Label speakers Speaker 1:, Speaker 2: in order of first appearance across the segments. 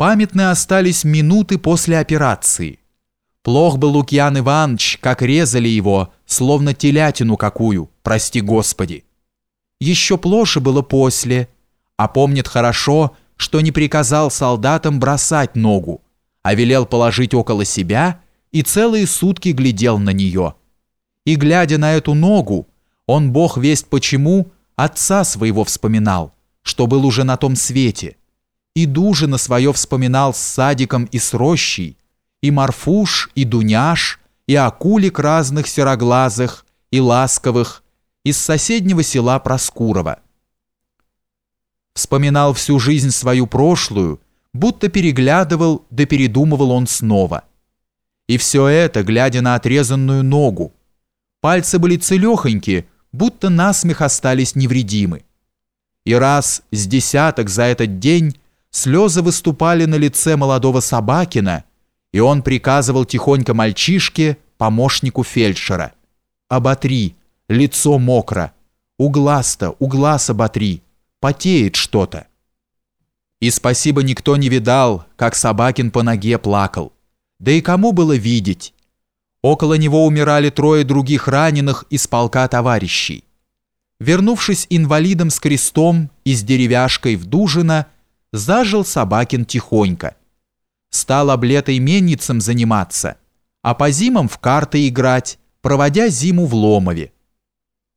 Speaker 1: Памятны остались минуты после операции. Плох был Лукьян Иванович, как резали его, словно телятину какую, прости Господи. Еще плоше было после, а помнит хорошо, что не приказал солдатам бросать ногу, а велел положить около себя и целые сутки глядел на нее. И глядя на эту ногу, он, бог весть почему, отца своего вспоминал, что был уже на том свете, и дужина свое вспоминал с садиком и с рощей, и Марфуш, и Дуняш, и акулик разных сероглазых, и ласковых, из соседнего села Проскурова. Вспоминал всю жизнь свою прошлую, будто переглядывал да передумывал он снова. И все это, глядя на отрезанную ногу. Пальцы были целехоньки, будто насмех остались невредимы. И раз с десяток за этот день слезы выступали на лице молодого Собакина, и он приказывал тихонько мальчишке, помощнику фельдшера. «Оботри, лицо мокро, у глаз-то, у глаз оботри, потеет что-то». И спасибо никто не видал, как Собакин по ноге плакал. Да и кому было видеть? Около него умирали трое других раненых из полка товарищей. Вернувшись инвалидом с крестом и с деревяшкой в дужино, зажил Собакин тихонько. Стал облетой менницам заниматься, а по зимам в карты играть, проводя зиму в Ломове.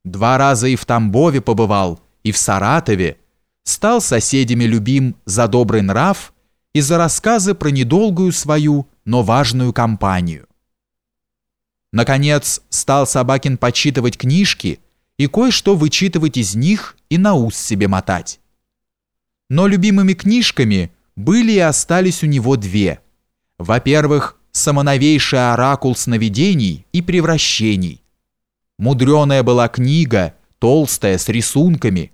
Speaker 1: Два раза и в Тамбове побывал, и в Саратове, стал соседями любим за добрый нрав и за рассказы про недолгую свою, но важную компанию. Наконец, стал Собакин почитывать книжки и кое-что вычитывать из них и на ус себе мотать. Но любимыми книжками были и остались у него две. Во-первых, самоновейший оракул сновидений и превращений. Мудреная была книга, толстая, с рисунками.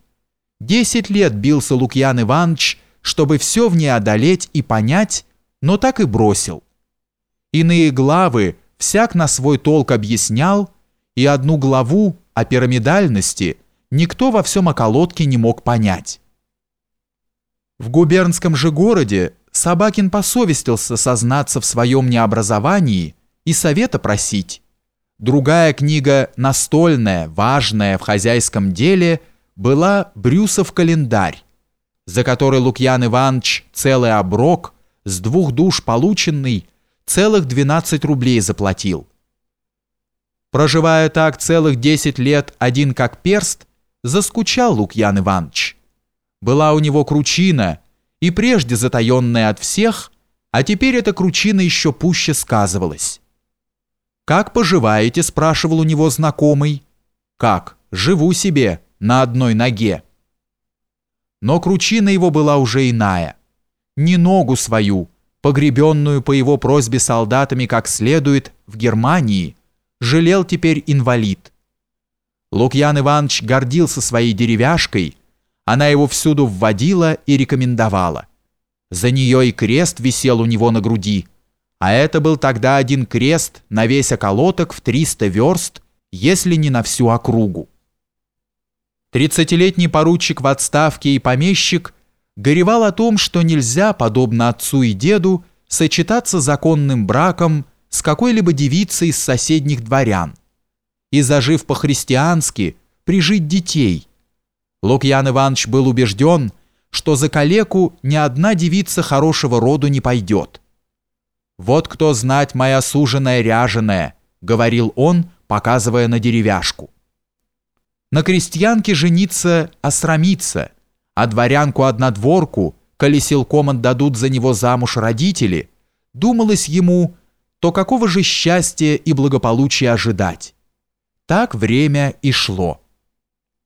Speaker 1: Десять лет бился Лукьян Иванович, чтобы все в ней одолеть и понять, но так и бросил. Иные главы всяк на свой толк объяснял, и одну главу о пирамидальности никто во всем околотке не мог понять. В губернском же городе Собакин посовестился сознаться в своем необразовании и совета просить. Другая книга, настольная, важная в хозяйском деле, была «Брюсов календарь», за который Лукьян Иванович целый оброк, с двух душ полученный, целых 12 рублей заплатил. Проживая так целых 10 лет один как перст, заскучал Лукьян Иванович. Была у него кручина, и прежде затаенная от всех, а теперь эта кручина еще пуще сказывалась. «Как поживаете?» – спрашивал у него знакомый. «Как? Живу себе, на одной ноге». Но кручина его была уже иная. Не ногу свою, погребенную по его просьбе солдатами как следует в Германии, жалел теперь инвалид. Лукьян Иванович гордился своей деревяшкой, она его всюду вводила и рекомендовала. За нее и крест висел у него на груди, а это был тогда один крест на весь околоток в 300 верст, если не на всю округу. Тридцатилетний поручик в отставке и помещик – горевал о том, что нельзя, подобно отцу и деду, сочетаться законным браком с какой-либо девицей из соседних дворян и, зажив по-христиански, прижить детей. Лукьян Иванович был убежден, что за калеку ни одна девица хорошего роду не пойдет. «Вот кто знать моя суженая ряженая», — говорил он, показывая на деревяшку. На крестьянке жениться осрамиться — а дворянку-однодворку, коли силком отдадут за него замуж родители, думалось ему, то какого же счастья и благополучия ожидать. Так время и шло.